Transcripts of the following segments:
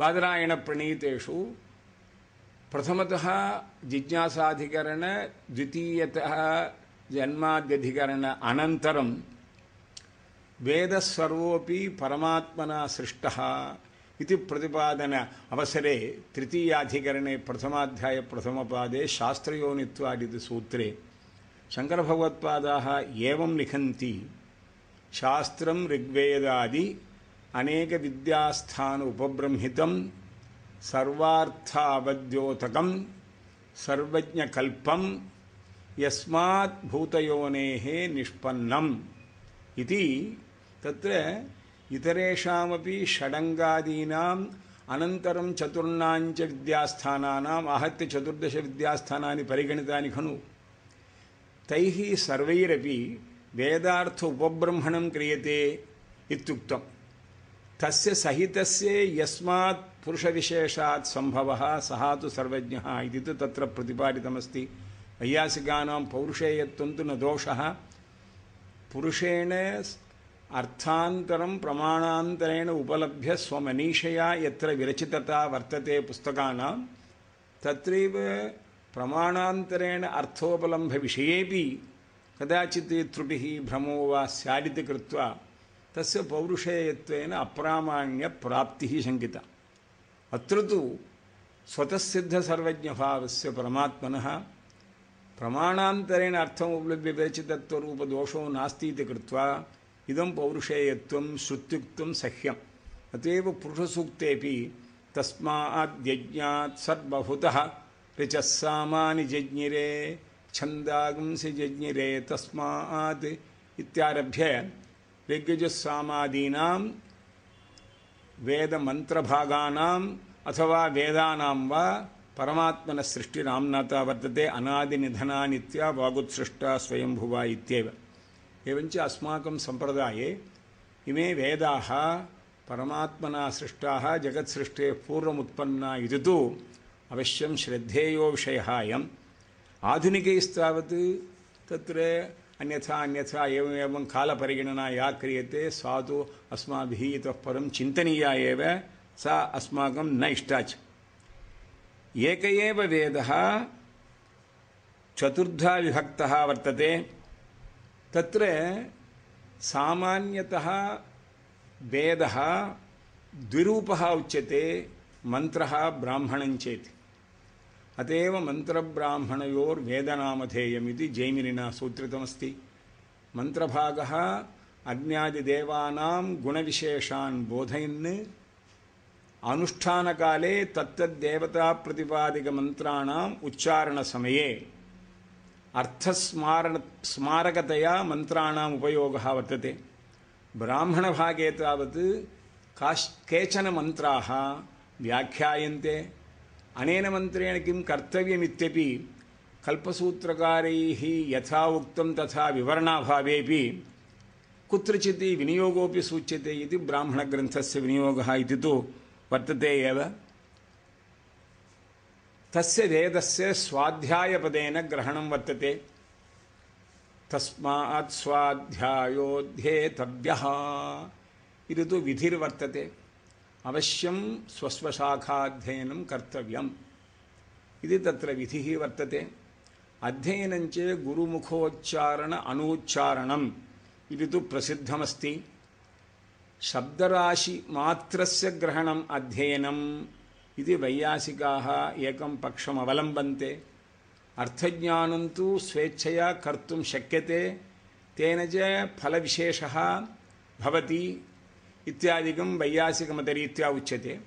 बादरायणप्रणीतेषु प्रथमतः जिज्ञासाधिकरण द्वितीयतः जन्माद्यधिकरण अनन्तरं वेदः सर्वोऽपि परमात्मना सृष्टः इति प्रतिपादन अवसरे तृतीयाधिकरणे प्रथमाध्यायप्रथमपादे शास्त्रयोनित्वादिति सूत्रे शङ्करभगवत्पादाः एवं लिखन्ति शास्त्रं ऋग्वेदादि అనేక విద్యాస్థాన ఉపబ్రహ్మితం సర్వార్థావద్యోతకం సర్వజ్ఞకల్పం యస్మాత్ భూతయోనే నిష్పన్నం. ఇది తత్ర ఇతరేషామపి షడంగాదీనాం అనంతరం చతుర్ణాంచ విద్యాస్థానానాం ఆహత్య చతుర్దశ విద్యాస్థానాన్ని పరిగణితాని ఖను. తైః సర్వైరపి వేదార్థ ఉపబ్రహ్మణం క్రియతే ఇత్యుక్తం. తస్య సహితస్యే యస్మాత్ పురుష విశేషాత్ సంభవ సహా తు సర్వజ్ఞ ఇది తు తత్ర ప్రతిపాదితమస్తి వైయాసికానాం పౌరుషేయత్వం తు నోష పురుషేణ అర్థాంతరం ప్రమాణాంతరేణ ఉపలభ్య స్వమనీషయా ఎత్ర విరచితత వర్తతే పుస్తకానాం తత్రైవ ప్రమాణాంతరేణ అర్థోపలంభ విషయేపి కదాచిత్ త్రుటి భ్రమో వా స్యాదితి కృత్వా तस्य पौरुषेयत्वेन अप्रामाण्यप्राप्तिः शङ्किता। अत्र तु स्वतःसिद्धसर्वज्ञभावस्य परमात्मनः प्रमाणान्तरेण अर्थमुपलभ्य विरचितत्वरूपदोषो नास्ति इति कृत्वा इदं पौरुषेयत्वं श्रुत्युक्तं सह्यम्। अत एव पुरुषसूक्तेऽपि तस्माद्यज्ञात् सर्वभूतः। ऋचः सामानि जज्ञिरे छन्दागंसि जज्ञिरे तस्मात् इत्यारभ्य దిగ్గజస్సామాదీనాం వేదమంత్రభాగానాం అథవా వేదానాం వా పరమాత్మన సృష్టి రామ్నాథ వర్తతే అనాది నిధనా నిత్య వాగుత్సృష్ట స్వయంభువా ఇత్యవ ఏవంచ అస్మాకం సంప్రదాయే ఇమే వేదా పరమాత్మన సృష్టా జగత్సృష్టే పూర్వముత్పన్నా ఇది అవశ్యం శ్రద్ధేయో విషయ అయం ఆధునికైస్తావత్ త్రే అన్యథ అన్యథ ఏమేమం కాల పరిగణన యా క్రియతే సాధు అస్మాభి అస్మాభిः పరం చింతనీయా ఏవ సా అస్మాకం న ఇష్టా ఏక ఏవ వేద చతుర్థ విభక్త వర్తతే. తత్ర సామాన్యత వేద ద్విరూప ఉచ్యతే మంత్ర బ్రాహ్మణం చేతి. అతేవ మంత్రబ్రాహ్మణయోర్వేదనామధేయమితి జైమినినా సూత్రితమస్తి. మంత్రభాగ అజ్ఞాదిదేవానాం గుణవిశేషాన్ బోధయన్. అనుష్ఠానకాలే తత్తద్దేవతాప్రతిపాదికమంత్రాణం ఉచ్చారణసమయే అర్థస్మారణ స్మారకతయా మంత్రాణం ఉపయోగ వర్తతే. బ్రాహ్మణభాగే తావత్ కాశ్ కేచన మంత్రా వ్యాఖ్యాయంతే. ಅನೇನ ಮಂತ್ರೇಣ ಕಿಂ ಕರ್ತವ್ಯಮಿತ್ಯಪಿ ಕಲ್ಪಸೂತ್ರಕಾರೈ ಯಥಾ ಉಕ್ತಂ ತಥಾ ವಿವರಣಾಭಾವೇಪಿ ಕುತ್ರಚಿತ್ ವಿನಿಯೋಗೋಪಿ ಸೂಚ್ಯತೆ ಇದು ಬ್ರಾಹ್ಮಣಗ್ರಂಥಸ್ಯ ವಿನಿಯೋಗ ಇದು ತು ವರ್ತತೆ ಏವ? ತಸ್ಯ ವೇದಸ್ಯ ಸ್ವಾಧ್ಯಾಯಪದೇನ ಗ್ರಹಣಂ ವರ್ತತೆ. ತಸ್ಮಾತ್ ಸ್ವಾಧ್ಯಾಯೋಧ್ಯೇತವ್ಯ. ಇದು ವಿಧಿರ್ವರ್ತತೆ. అవశ్యం స్వస్వశాఖాధ్యయనం కర్తవ్యం. ఇది తత్ర విధి వర్తతే. అధ్యయనంచే గురుముఖోచ్చారణ అనూచ్చారణం. ఇది తు ప్రసిద్ధమస్తి. శబ్దరాశి మాత్రస్య గ్రహణం అధ్యయనం. ఇది వైయాసికాः ఏకం పక్షమవలంబన్తే అర్థజ్ఞానం తు స్వేచ్ఛయా కర్తుం శక్యతే. తేన చ ఫలవిశేష భవతి. ఇత్యాదికం వైయాసికమతరీత్యా ఉచ్యతే.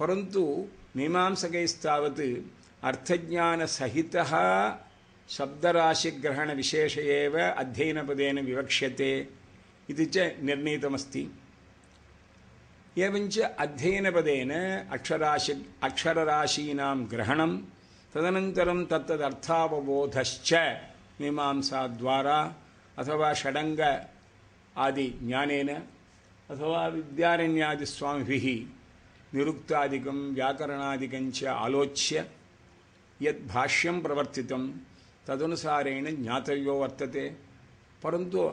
పరంతు మీమాంసకైస్తావత్ అర్థజ్ఞానసహిత శబ్దరాశిగ్రహణవిశేష ఏవ అధ్యయనపదేన వివక్ష్యతే ఇది చ నిర్ణీతమస్తి. ఏవంచ అధ్యయనపదేన అక్షరాశి అక్షరరాశీనాం గ్రహణం తదనంతరం తత్తదర్థావబోధశ్చ మీమాంసా ద్వారా అథవా షడంగ ఆది జ్ఞానేన అథవా విద్యారణ్యాది విద్యారణ్యాదిస్వామిభి నిరుక్తాదికం వ్యాకరణాదికం చ ఆలోచ్య యద్భాష్యం ప్రవర్తితం తదనుసారేణ జ్ఞాతవ్యో వర్తతే పరంతో